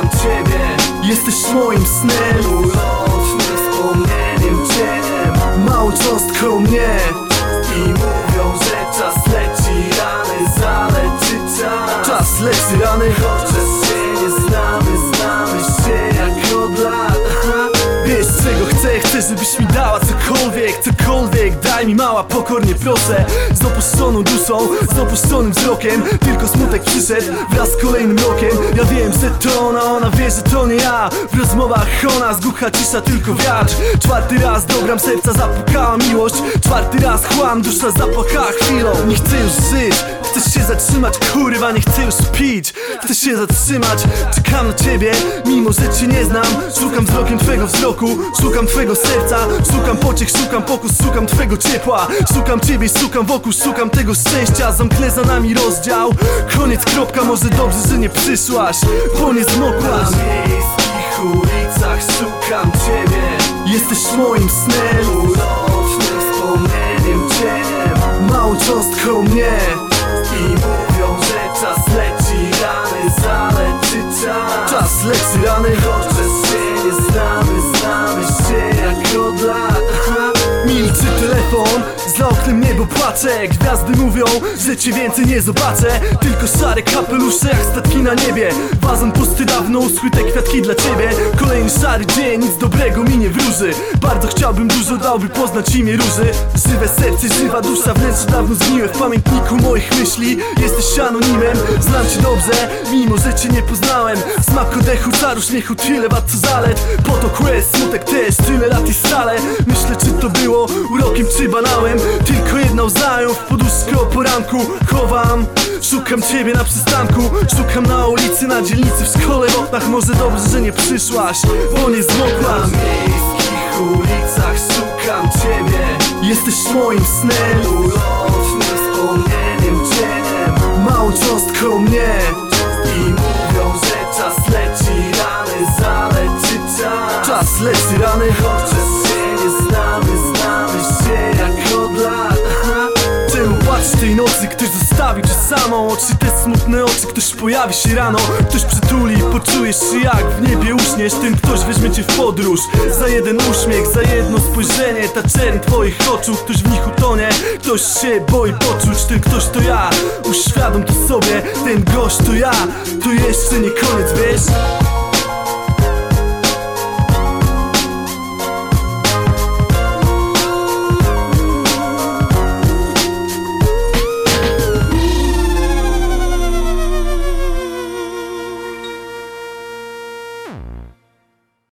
kocham Ciebie. Jesteś moim snem. Ulotnym wspomnieniem Ciebie chcę żebyś mi dała cokolwiek Cokolwiek, daj mi mała, pokornie proszę. Z opuszczoną duszą, z opuszczonym wzrokiem. Tylko smutek przyszedł wraz z kolejnym rokiem. Ja wiem, że to ona, ona wie, że to nie ja. W rozmowach ona, zgłucha cisza, tylko wiatr. Czwarty raz dobram serca, zapukała miłość. Czwarty raz chłam, dusza zapłakała chwilą. Nie chcę już żyć, chcesz się zatrzymać? Kurwa, nie chcę już pić. Chcę się zatrzymać, czekam na ciebie. Mimo, że cię nie znam Szukam wzrokiem twego wzroku. Szukam twego serca Szukam pociech, szukam pokus Szukam twego ciepła. Szukam ciebie, szukam wokół Szukam tego szczęścia. Zamknę za nami rozdział. Koniec, kropka Może dobrze, że nie przyszłaś. Bo nie zmokłaś Na miejskich ulicach szukam ciebie. Jesteś moim snem. Ulotnym wspomnieniem cieniem Małą cząstką mnie. I mówią, że czas leci Rany zaleci czas. Czas leci rany telefon, za oknem niebo płacze Gwiazdy mówią, że cię więcej nie zobaczę. Tylko szare kapelusze jak statki na niebie. Wazon pusty dawno, uschły kwiatki dla ciebie. Kolejny szary dzień, nic dobrego mi nie wróży. Bardzo chciałbym dużo dałby poznać imię róży. Żywe serce, żywa dusza, wnętrze dawno zgniłe W pamiętniku moich myśli. Jesteś anonimem Znam cię dobrze, mimo że cię nie poznałem. Smak oddechu, czaru śmiechu, tyle wad co zalet. Potok quest, smutek też, tyle lat i stale Myślę czy to było urokiem czy banałem? Tylko jedna łza ją w poduszkę o poranku Chowam, szukam ciebie na przystanku Szukam na ulicy, na dzielnicy, w szkole, w oknach. Może dobrze, że nie przyszłaś, bo nie Na zmokłaś miejskich ulicach szukam ciebie. Jesteś moim snem, Ulotnym wspomnieniem cieniem małą cząstką mnie Oczy te smutne oczy, ktoś pojawi się rano. Ktoś przytuli, poczujesz się jak w niebie uśniesz. Tym ktoś weźmie cię w podróż. Za jeden uśmiech, za jedno spojrzenie. Ta czerń twoich oczu, ktoś w nich utonie. Ktoś się boi poczuć, ten ktoś to ja. Uświadom to sobie, ten gość to ja. To jeszcze nie koniec, wiesz?